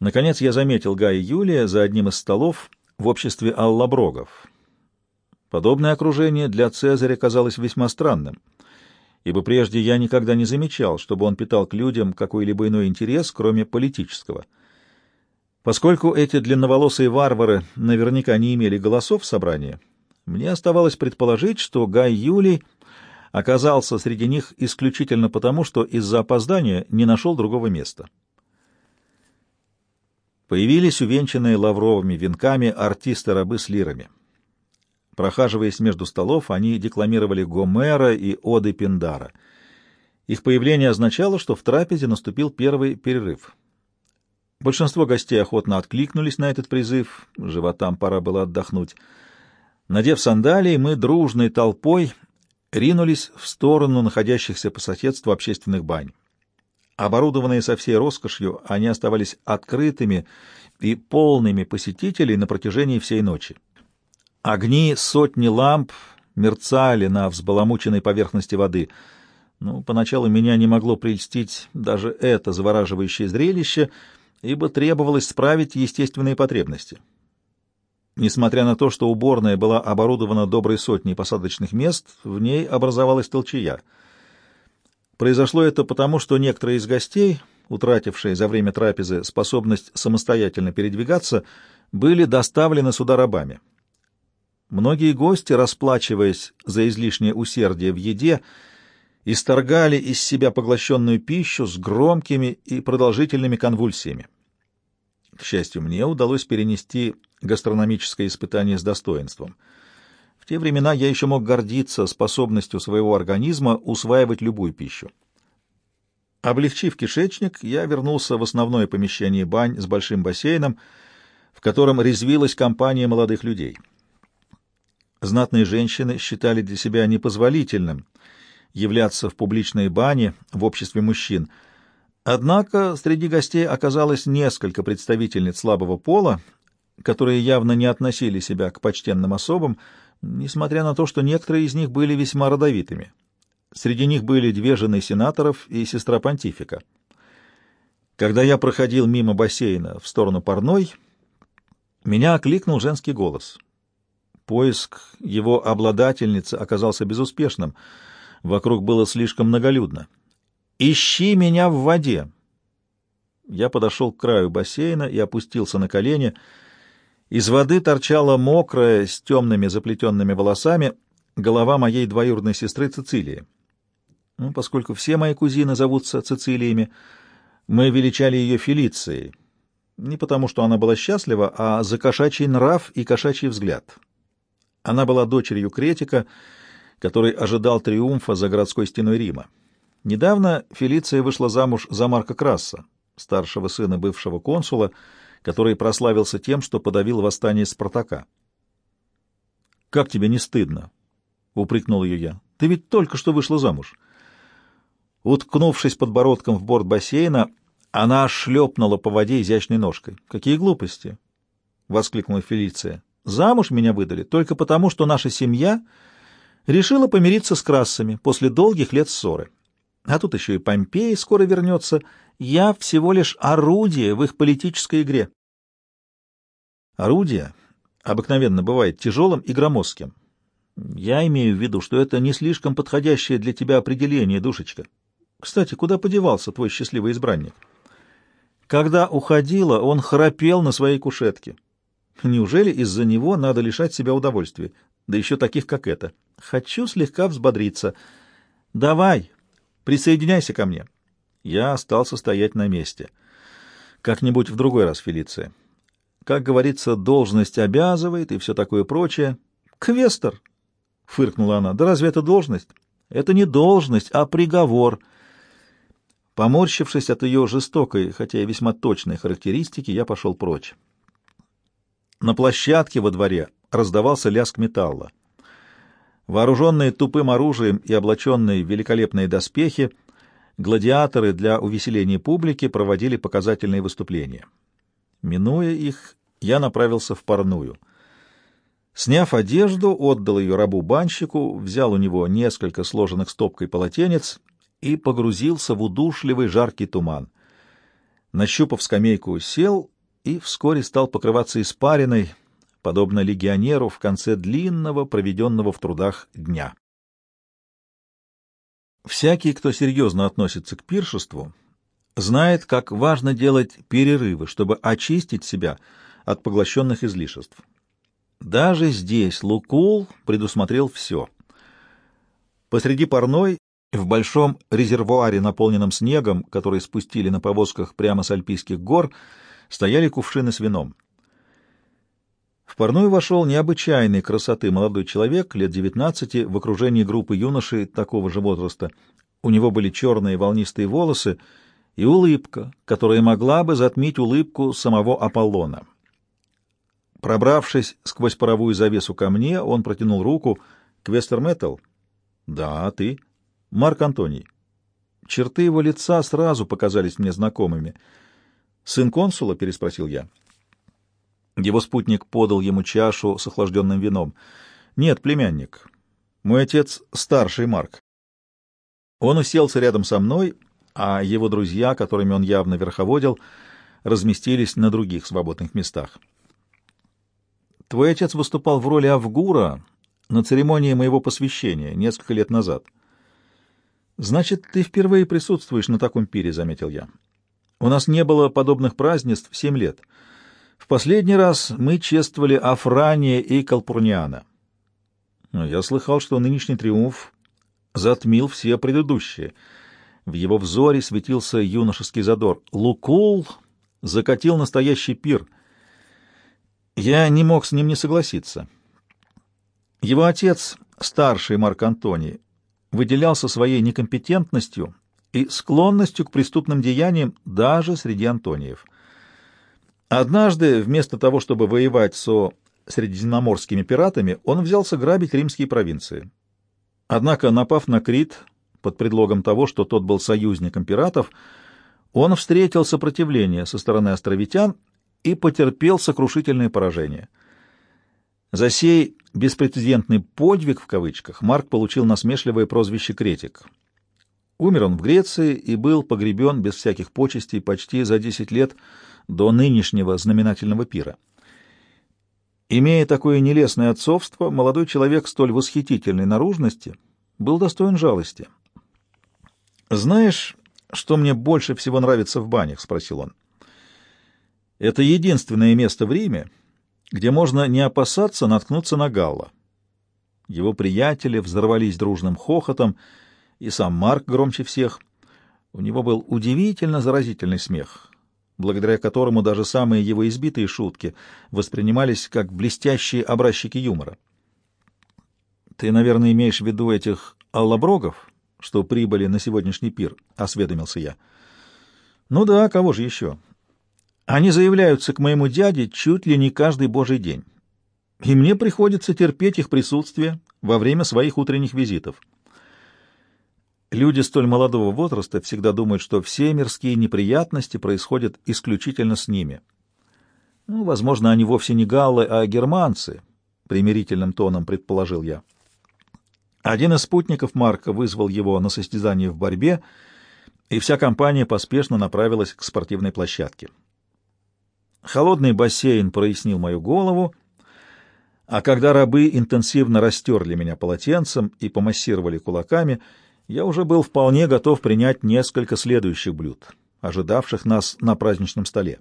Наконец я заметил Гая Юлия за одним из столов в обществе аллаброгов. Подобное окружение для Цезаря казалось весьма странным, ибо прежде я никогда не замечал, чтобы он питал к людям какой-либо иной интерес, кроме политического. Поскольку эти длинноволосые варвары наверняка не имели голосов в собрании, мне оставалось предположить, что Гай Юлий оказался среди них исключительно потому, что из-за опоздания не нашел другого места. Появились увенчанные лавровыми венками артисты-рабы с лирами. Прохаживаясь между столов, они декламировали Гомера и Оды Пиндара. Их появление означало, что в трапезе наступил первый перерыв. Большинство гостей охотно откликнулись на этот призыв, животам пора было отдохнуть. Надев сандалии, мы дружной толпой ринулись в сторону находящихся по соседству общественных бань. Оборудованные со всей роскошью, они оставались открытыми и полными посетителей на протяжении всей ночи. Огни сотни ламп мерцали на взбаламученной поверхности воды. Ну, поначалу меня не могло прельстить даже это завораживающее зрелище, ибо требовалось справить естественные потребности. Несмотря на то, что уборная была оборудована доброй сотней посадочных мест, в ней образовалась толчая. Произошло это потому, что некоторые из гостей, утратившие за время трапезы способность самостоятельно передвигаться, были доставлены сюда рабами. Многие гости, расплачиваясь за излишнее усердие в еде, исторгали из себя поглощенную пищу с громкими и продолжительными конвульсиями. К счастью, мне удалось перенести гастрономическое испытание с достоинством. В те времена я еще мог гордиться способностью своего организма усваивать любую пищу. Облегчив кишечник, я вернулся в основное помещение бань с большим бассейном, в котором резвилась компания молодых людей. Знатные женщины считали для себя непозволительным являться в публичной бане в обществе мужчин — Однако среди гостей оказалось несколько представительниц слабого пола, которые явно не относили себя к почтенным особам, несмотря на то, что некоторые из них были весьма родовитыми. Среди них были две жены сенаторов и сестра понтифика. Когда я проходил мимо бассейна в сторону парной, меня окликнул женский голос. Поиск его обладательницы оказался безуспешным. Вокруг было слишком многолюдно. «Ищи меня в воде!» Я подошел к краю бассейна и опустился на колени. Из воды торчала мокрая, с темными заплетенными волосами, голова моей двоюродной сестры Цицилии. Ну, поскольку все мои кузины зовутся Цицилиями, мы величали ее Фелицией. Не потому, что она была счастлива, а за кошачий нрав и кошачий взгляд. Она была дочерью Кретика, который ожидал триумфа за городской стеной Рима. Недавно Фелиция вышла замуж за Марка Красса, старшего сына бывшего консула, который прославился тем, что подавил восстание Спартака. «Как тебе не стыдно?» — упрекнул ее я. «Ты ведь только что вышла замуж». Уткнувшись подбородком в борт бассейна, она шлепнула по воде изящной ножкой. «Какие глупости!» — воскликнула Фелиция. «Замуж меня выдали только потому, что наша семья решила помириться с Крассами после долгих лет ссоры. А тут еще и Помпей скоро вернется. Я всего лишь орудие в их политической игре. Орудие обыкновенно бывает тяжелым и громоздким. Я имею в виду, что это не слишком подходящее для тебя определение, душечка. Кстати, куда подевался твой счастливый избранник? Когда уходила, он храпел на своей кушетке. Неужели из-за него надо лишать себя удовольствия? Да еще таких, как это. Хочу слегка взбодриться. Давай, Присоединяйся ко мне. Я остался стоять на месте. Как-нибудь в другой раз, Фелиция. Как говорится, должность обязывает и все такое прочее. Квестер, — фыркнула она, — да разве это должность? Это не должность, а приговор. Поморщившись от ее жестокой, хотя и весьма точной характеристики, я пошел прочь. На площадке во дворе раздавался лязг металла. Вооруженные тупым оружием и облаченные в великолепные доспехи, гладиаторы для увеселения публики проводили показательные выступления. Минуя их, я направился в парную. Сняв одежду, отдал ее рабу-банщику, взял у него несколько сложенных стопкой полотенец и погрузился в удушливый жаркий туман. Нащупав скамейку, сел и вскоре стал покрываться испариной, подобно легионеру в конце длинного, проведенного в трудах дня. Всякий, кто серьезно относится к пиршеству, знает, как важно делать перерывы, чтобы очистить себя от поглощенных излишеств. Даже здесь Лукул предусмотрел все. Посреди парной, в большом резервуаре, наполненном снегом, который спустили на повозках прямо с альпийских гор, стояли кувшины с вином. В парную вошел необычайной красоты молодой человек, лет девятнадцати, в окружении группы юношей такого же возраста. У него были черные волнистые волосы и улыбка, которая могла бы затмить улыбку самого Аполлона. Пробравшись сквозь паровую завесу ко мне, он протянул руку. «Квестер Мэттл?» «Да, а ты?» «Марк Антоний». Черты его лица сразу показались мне знакомыми. «Сын консула?» — переспросил я. Его спутник подал ему чашу с охлажденным вином. «Нет, племянник. Мой отец — старший Марк». Он уселся рядом со мной, а его друзья, которыми он явно верховодил, разместились на других свободных местах. «Твой отец выступал в роли Авгура на церемонии моего посвящения несколько лет назад». «Значит, ты впервые присутствуешь на таком пире», — заметил я. «У нас не было подобных празднеств семь лет». В последний раз мы чествовали Афрания и Калпурниана. Я слыхал, что нынешний триумф затмил все предыдущие. В его взоре светился юношеский задор. Лукул закатил настоящий пир. Я не мог с ним не согласиться. Его отец, старший Марк Антоний, выделялся своей некомпетентностью и склонностью к преступным деяниям даже среди Антониев — Однажды, вместо того, чтобы воевать со средиземноморскими пиратами, он взялся грабить римские провинции. Однако, напав на Крит под предлогом того, что тот был союзником пиратов, он встретил сопротивление со стороны островитян и потерпел сокрушительное поражение. За сей беспрецедентный «подвиг» в кавычках Марк получил насмешливое прозвище «Кретик». Умер он в Греции и был погребен без всяких почестей почти за десять лет до нынешнего знаменательного пира. Имея такое нелестное отцовство, молодой человек столь восхитительной наружности был достоин жалости. «Знаешь, что мне больше всего нравится в банях?» — спросил он. «Это единственное место в Риме, где можно не опасаться наткнуться на Галла». Его приятели взорвались дружным хохотом, и сам Марк громче всех. У него был удивительно заразительный смех благодаря которому даже самые его избитые шутки воспринимались как блестящие образчики юмора. «Ты, наверное, имеешь в виду этих аллаброгов, что прибыли на сегодняшний пир?» — осведомился я. «Ну да, кого же еще? Они заявляются к моему дяде чуть ли не каждый божий день, и мне приходится терпеть их присутствие во время своих утренних визитов». Люди столь молодого возраста всегда думают, что все мирские неприятности происходят исключительно с ними. Ну, возможно, они вовсе не галлы, а германцы, примирительным тоном предположил я. Один из спутников Марка вызвал его на состязание в борьбе, и вся компания поспешно направилась к спортивной площадке. Холодный бассейн прояснил мою голову, а когда рабы интенсивно растерли меня полотенцем и помассировали кулаками — я уже был вполне готов принять несколько следующих блюд, ожидавших нас на праздничном столе.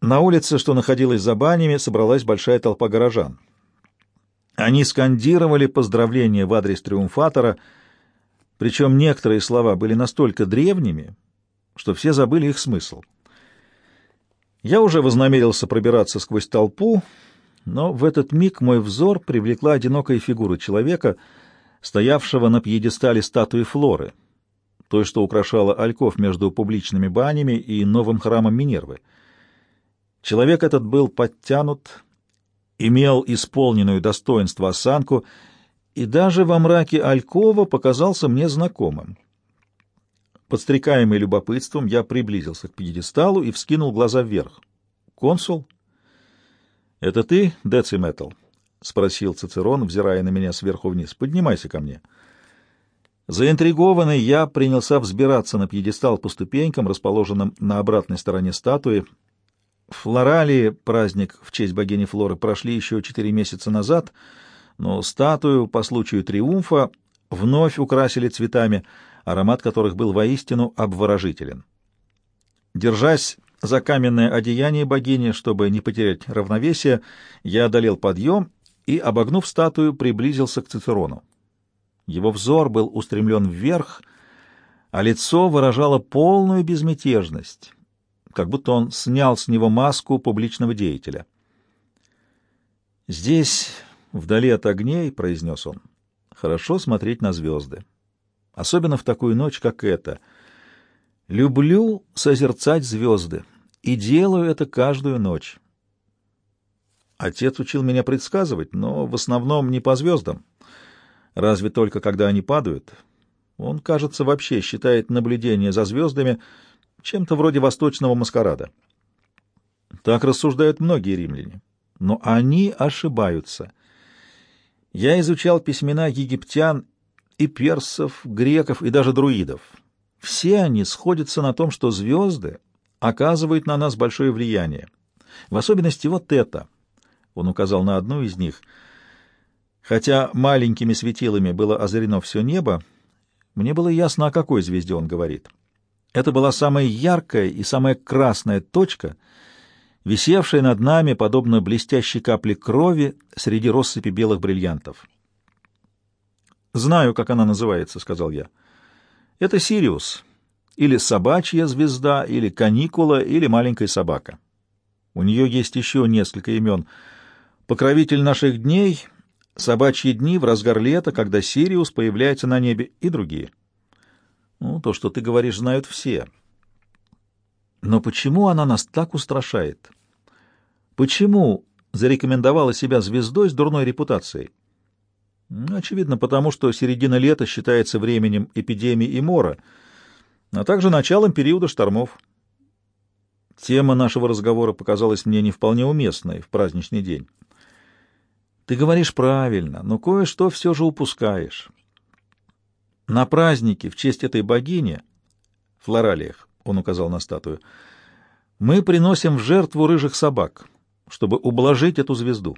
На улице, что находилась за банями, собралась большая толпа горожан. Они скандировали поздравления в адрес триумфатора, причем некоторые слова были настолько древними, что все забыли их смысл. Я уже вознамерился пробираться сквозь толпу, но в этот миг мой взор привлекла одинокая фигура человека — стоявшего на пьедестале статуи Флоры, той, что украшала альков между публичными банями и новым храмом Минервы. Человек этот был подтянут, имел исполненную достоинство осанку и даже во мраке алькова показался мне знакомым. Подстрекаемый любопытством, я приблизился к пьедесталу и вскинул глаза вверх. «Консул?» «Это ты, Дециметал?» — спросил Цицерон, взирая на меня сверху вниз. — Поднимайся ко мне. Заинтригованный, я принялся взбираться на пьедестал по ступенькам, расположенным на обратной стороне статуи. В Флоралии праздник в честь богини Флоры прошли еще четыре месяца назад, но статую по случаю триумфа вновь украсили цветами, аромат которых был воистину обворожителен. Держась за каменное одеяние богини, чтобы не потерять равновесие, я одолел подъем и, обогнув статую, приблизился к Цицерону. Его взор был устремлен вверх, а лицо выражало полную безмятежность, как будто он снял с него маску публичного деятеля. «Здесь, вдали от огней, — произнес он, — хорошо смотреть на звезды, особенно в такую ночь, как эта. Люблю созерцать звезды и делаю это каждую ночь. Отец учил меня предсказывать, но в основном не по звездам, разве только когда они падают. Он, кажется, вообще считает наблюдение за звездами чем-то вроде восточного маскарада. Так рассуждают многие римляне. Но они ошибаются. Я изучал письмена египтян и персов, греков и даже друидов. Все они сходятся на том, что звезды оказывают на нас большое влияние. В особенности вот это. Он указал на одну из них — Хотя маленькими светилами было озарено все небо, мне было ясно, о какой звезде он говорит. Это была самая яркая и самая красная точка, висевшая над нами, подобно блестящей капле крови среди россыпи белых бриллиантов. «Знаю, как она называется», — сказал я. «Это Сириус, или собачья звезда, или каникула, или маленькая собака. У нее есть еще несколько имен. Покровитель наших дней собачьи дни в разгар лета, когда Сириус появляется на небе, и другие. Ну, то, что ты говоришь, знают все. Но почему она нас так устрашает? Почему зарекомендовала себя звездой с дурной репутацией? Очевидно, потому что середина лета считается временем эпидемии и мора, а также началом периода штормов. Тема нашего разговора показалась мне не вполне уместной в праздничный день. Ты говоришь правильно, но кое-что все же упускаешь. На празднике в честь этой богини, Флоралиях, он указал на статую, мы приносим в жертву рыжих собак, чтобы ублажить эту звезду.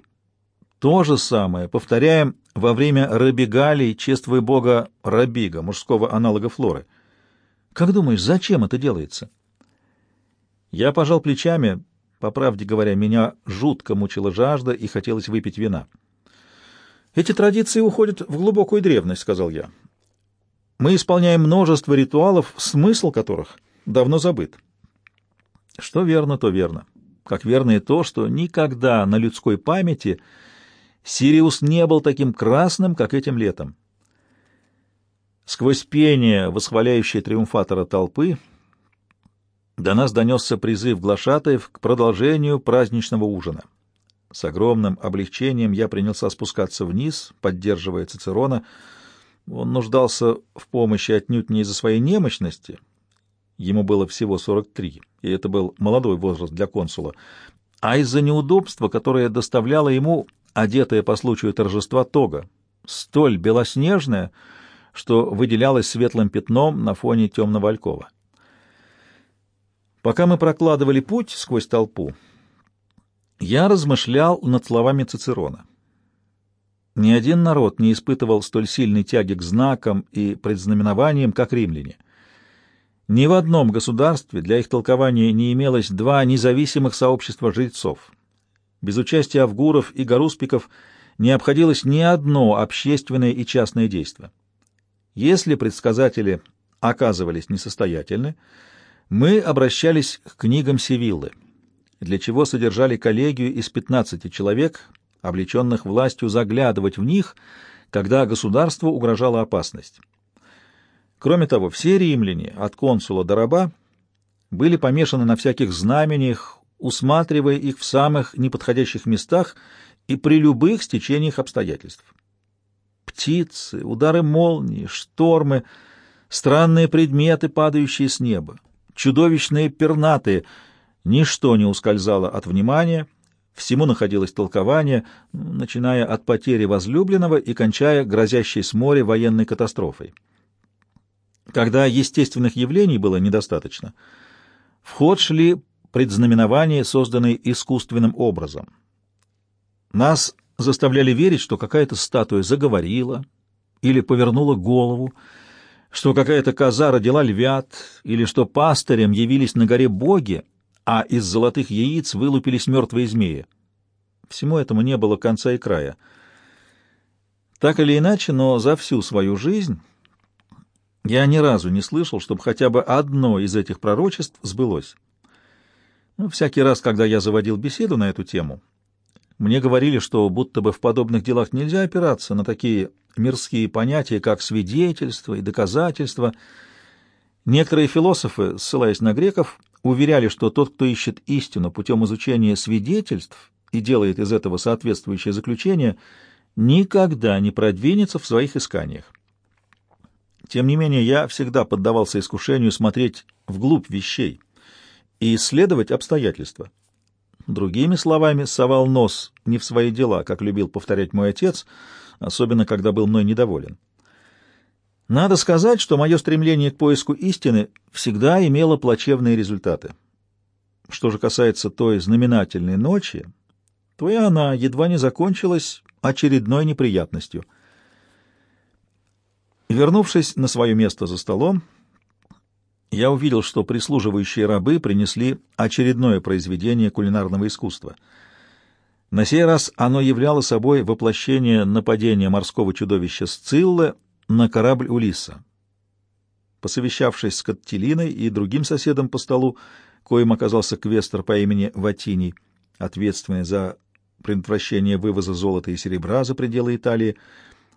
То же самое повторяем во время рабигалий, чествуя бога Рабига, мужского аналога Флоры. Как думаешь, зачем это делается? Я пожал плечами, по правде говоря, меня жутко мучила жажда и хотелось выпить вина. «Эти традиции уходят в глубокую древность», — сказал я. «Мы исполняем множество ритуалов, смысл которых давно забыт». Что верно, то верно. Как верно и то, что никогда на людской памяти Сириус не был таким красным, как этим летом. Сквозь пение, восхваляющее триумфатора толпы, до нас донесся призыв глашатаев к продолжению праздничного ужина. С огромным облегчением я принялся спускаться вниз, поддерживая Цицерона. Он нуждался в помощи отнюдь не из-за своей немощности. Ему было всего 43, и это был молодой возраст для консула, а из-за неудобства, которое доставляло ему одетая по случаю торжества тога, столь белоснежная, что выделялась светлым пятном на фоне темного алькова. Пока мы прокладывали путь сквозь толпу, я размышлял над словами Цицерона. Ни один народ не испытывал столь сильной тяги к знакам и предзнаменованиям, как римляне. Ни в одном государстве для их толкования не имелось два независимых сообщества жрецов. Без участия авгуров и гаруспиков не обходилось ни одно общественное и частное действие. Если предсказатели оказывались несостоятельны, мы обращались к книгам Севиллы, для чего содержали коллегию из 15 человек, облеченных властью заглядывать в них, когда государству угрожала опасность. Кроме того, все римляне, от консула до раба, были помешаны на всяких знамениях, усматривая их в самых неподходящих местах и при любых стечениях обстоятельств. Птицы, удары молнии, штормы, странные предметы, падающие с неба, чудовищные пернатые. Ничто не ускользало от внимания, всему находилось толкование, начиная от потери возлюбленного и кончая грозящей с моря военной катастрофой. Когда естественных явлений было недостаточно, в ход шли предзнаменования, созданные искусственным образом. Нас заставляли верить, что какая-то статуя заговорила или повернула голову, что какая-то коза родила львят, или что пастырям явились на горе боги, а из золотых яиц вылупились мертвые змеи. Всему этому не было конца и края. Так или иначе, но за всю свою жизнь я ни разу не слышал, чтобы хотя бы одно из этих пророчеств сбылось. Ну, всякий раз, когда я заводил беседу на эту тему, мне говорили, что будто бы в подобных делах нельзя опираться на такие мирские понятия, как свидетельство и доказательство. Некоторые философы, ссылаясь на греков, уверяли, что тот, кто ищет истину путем изучения свидетельств и делает из этого соответствующее заключение, никогда не продвинется в своих исканиях. Тем не менее, я всегда поддавался искушению смотреть вглубь вещей и исследовать обстоятельства. Другими словами, совал нос не в свои дела, как любил повторять мой отец, особенно когда был мной недоволен. Надо сказать, что мое стремление к поиску истины всегда имело плачевные результаты. Что же касается той знаменательной ночи, то и она едва не закончилась очередной неприятностью. Вернувшись на свое место за столом, я увидел, что прислуживающие рабы принесли очередное произведение кулинарного искусства. На сей раз оно являло собой воплощение нападения морского чудовища Сциллы на корабль Улисса. Посовещавшись с Каттелиной и другим соседом по столу, коим оказался квестер по имени Ватиний, ответственный за предотвращение вывоза золота и серебра за пределы Италии,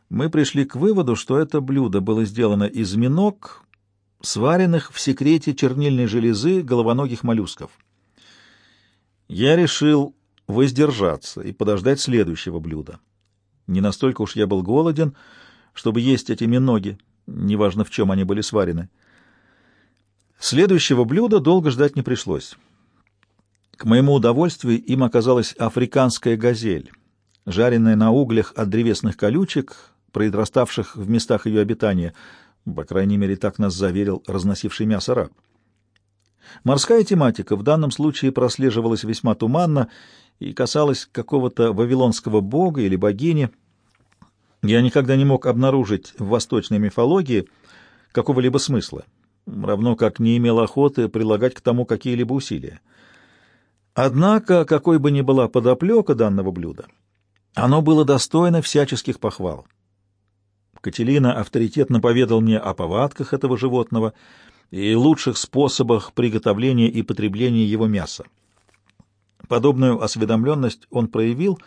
мы пришли к выводу, что это блюдо было сделано из миног, сваренных в секрете чернильной железы головоногих моллюсков. Я решил воздержаться и подождать следующего блюда. Не настолько уж я был голоден, чтобы есть эти миноги, неважно в чем они были сварены. Следующего блюда долго ждать не пришлось. К моему удовольствию им оказалась африканская газель, жареная на углях от древесных колючек, произраставших в местах ее обитания — по крайней мере, так нас заверил разносивший мясо раб. Морская тематика в данном случае прослеживалась весьма туманно и касалась какого-то вавилонского бога или богини. Я никогда не мог обнаружить в восточной мифологии какого-либо смысла, равно как не имел охоты прилагать к тому какие-либо усилия. Однако, какой бы ни была подоплека данного блюда, оно было достойно всяческих похвал. Кателина авторитетно поведал мне о повадках этого животного и лучших способах приготовления и потребления его мяса. Подобную осведомленность он проявил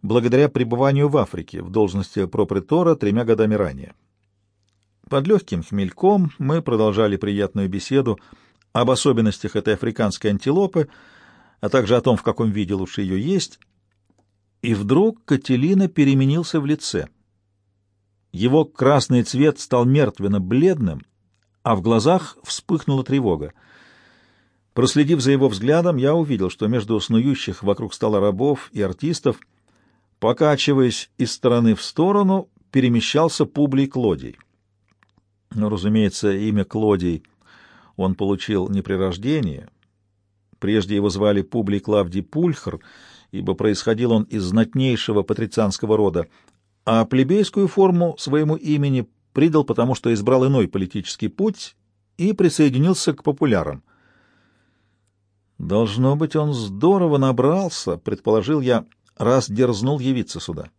благодаря пребыванию в Африке в должности пропретора тремя годами ранее. Под легким хмельком мы продолжали приятную беседу об особенностях этой африканской антилопы, а также о том, в каком виде лучше ее есть, и вдруг Кателина переменился в лице — его красный цвет стал мертвенно-бледным, а в глазах вспыхнула тревога. Проследив за его взглядом, я увидел, что между снующих вокруг стола рабов и артистов, покачиваясь из стороны в сторону, перемещался Публий Клодий. Но, разумеется, имя Клодий он получил не при рождении. Прежде его звали Публий Клавдий Пульхр, ибо происходил он из знатнейшего патрицианского рода, а плебейскую форму своему имени придал потому, что избрал иной политический путь и присоединился к популярам. «Должно быть, он здорово набрался», — предположил я, раз дерзнул явиться сюда.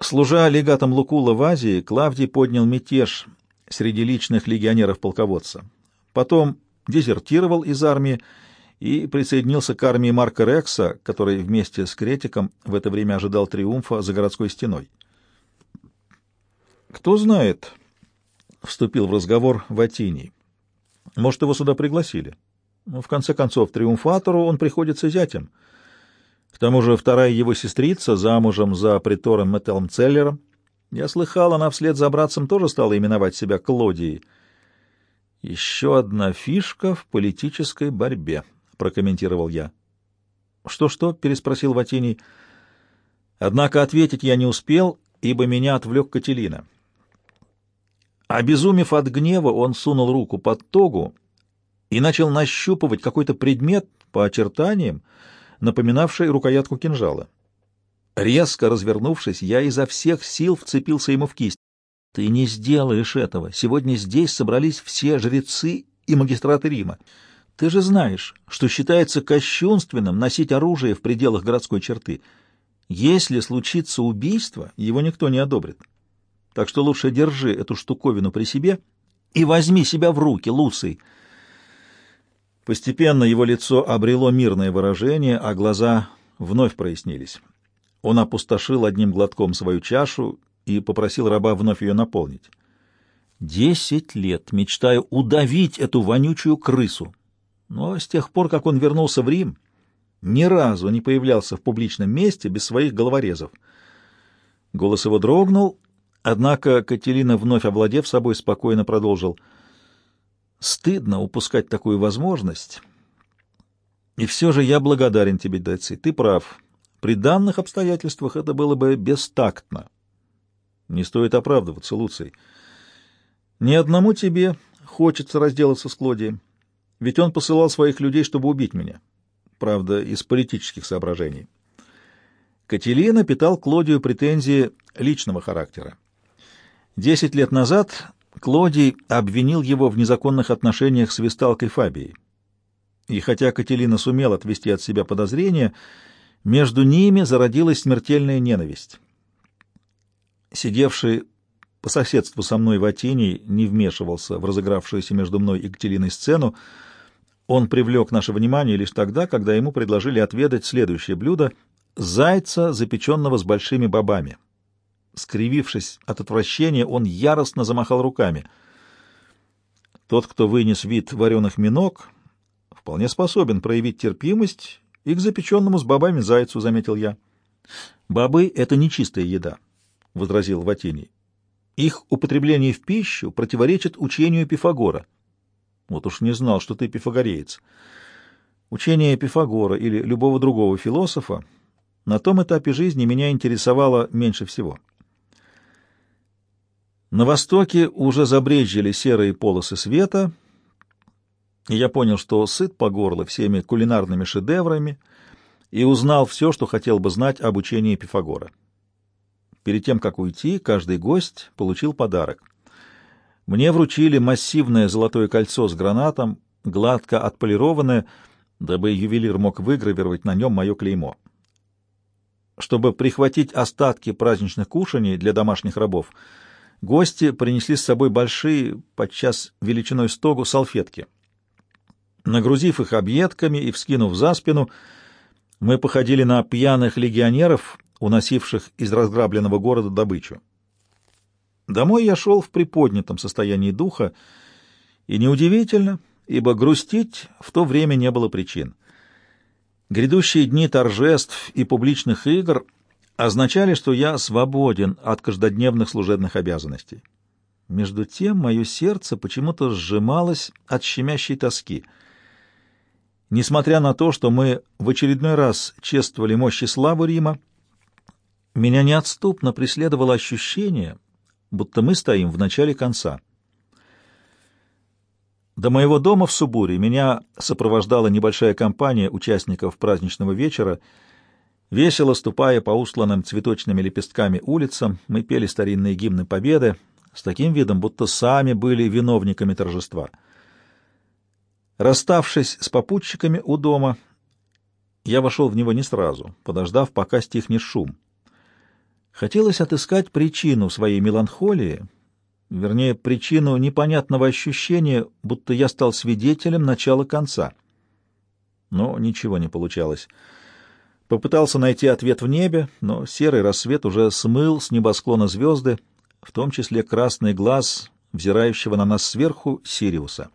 Служа легатом Лукула в Азии, Клавдий поднял мятеж среди личных легионеров полководца. Потом дезертировал из армии и присоединился к армии Марка Рекса, который вместе с Кретиком в это время ожидал триумфа за городской стеной. «Кто знает», — вступил в разговор Ватиний, — «может, его сюда пригласили. Но, в конце концов, триумфатору он приходится зятем. К тому же вторая его сестрица замужем за притором Метелом Целлером. Я слыхал, она вслед за братцем тоже стала именовать себя Клодией. Еще одна фишка в политической борьбе» прокомментировал я. «Что-что?» — переспросил Ватиний. Однако ответить я не успел, ибо меня отвлек Кателина. Обезумев от гнева, он сунул руку под тогу и начал нащупывать какой-то предмет по очертаниям, напоминавший рукоятку кинжала. Резко развернувшись, я изо всех сил вцепился ему в кисть. «Ты не сделаешь этого. Сегодня здесь собрались все жрецы и магистраты Рима. Ты же знаешь, что считается кощунственным носить оружие в пределах городской черты. Если случится убийство, его никто не одобрит. Так что лучше держи эту штуковину при себе и возьми себя в руки, Луций. Постепенно его лицо обрело мирное выражение, а глаза вновь прояснились. Он опустошил одним глотком свою чашу и попросил раба вновь ее наполнить. Десять лет мечтаю удавить эту вонючую крысу. Но с тех пор, как он вернулся в Рим, ни разу не появлялся в публичном месте без своих головорезов. Голос его дрогнул, Однако Катерина, вновь овладев собой, спокойно продолжил. «Стыдно упускать такую возможность. И все же я благодарен тебе, Деци. Ты прав. При данных обстоятельствах это было бы бестактно. Не стоит оправдываться, Луций. Ни одному тебе хочется разделаться с Клодием, ведь он посылал своих людей, чтобы убить меня. Правда, из политических соображений». Кателина питал Клодию претензии личного характера. Десять лет назад Клодий обвинил его в незаконных отношениях с весталкой Фабией. И хотя Кателина сумел отвести от себя подозрения, между ними зародилась смертельная ненависть. Сидевший по соседству со мной Ватиний не вмешивался в разыгравшуюся между мной и Кателиной сцену. Он привлек наше внимание лишь тогда, когда ему предложили отведать следующее блюдо — зайца, запеченного с большими бобами. Скривившись от отвращения, он яростно замахал руками. Тот, кто вынес вид вареных миног, вполне способен проявить терпимость и к запеченному с бобами зайцу, — заметил я. — Бобы — это нечистая еда, — возразил Ватиний. Их употребление в пищу противоречит учению Пифагора. Вот уж не знал, что ты пифагореец. Учение Пифагора или любого другого философа на том этапе жизни меня интересовало меньше всего. На востоке уже забрезжили серые полосы света, и я понял, что сыт по горло всеми кулинарными шедеврами и узнал все, что хотел бы знать об учении Пифагора. Перед тем, как уйти, каждый гость получил подарок. Мне вручили массивное золотое кольцо с гранатом, гладко отполированное, дабы ювелир мог выгравировать на нем мое клеймо. Чтобы прихватить остатки праздничных кушаний для домашних рабов — Гости принесли с собой большие, подчас величиной стогу, салфетки. Нагрузив их объедками и вскинув за спину, мы походили на пьяных легионеров, уносивших из разграбленного города добычу. Домой я шел в приподнятом состоянии духа, и неудивительно, ибо грустить в то время не было причин. Грядущие дни торжеств и публичных игр — означали, что я свободен от каждодневных служебных обязанностей. Между тем мое сердце почему-то сжималось от щемящей тоски. Несмотря на то, что мы в очередной раз чествовали мощи славы Рима, меня неотступно преследовало ощущение, будто мы стоим в начале конца. До моего дома в Субуре меня сопровождала небольшая компания участников праздничного вечера — Весело ступая по устланным цветочными лепестками улицам, мы пели старинные гимны победы с таким видом, будто сами были виновниками торжества. Расставшись с попутчиками у дома, я вошел в него не сразу, подождав, пока стихнет шум. Хотелось отыскать причину своей меланхолии, вернее, причину непонятного ощущения, будто я стал свидетелем начала конца. Но ничего не получалось. Попытался найти ответ в небе, но серый рассвет уже смыл с небосклона звезды, в том числе красный глаз, взирающего на нас сверху, Сириуса.